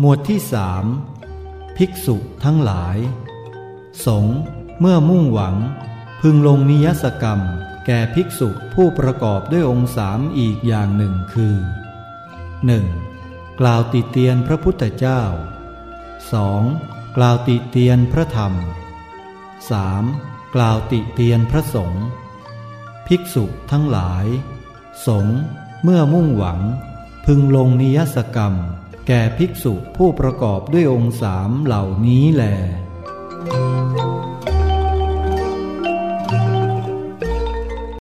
หมวดที่สามภิกษุทั้งหลาย สงเมื่อมุ่งหวัง พึงลงนิยสกรรม แก่ภิกษุผู้ประกอบด้วยองค์สามอีกอย่างหนึ่งคือ 1. กล่าวติเตียนพระพุทธเจ้า 2. กล่าวติเตียนพระธรรม 3. กล่าวติเตียนพระสงฆ์ภิกษุทั้งหลาย สงเมื่อมุ่งหวัง พึงลงนิยสกรรม แก่ภิกษุผู้ประกอบด้วยองค์สามเหล่านี้แหละ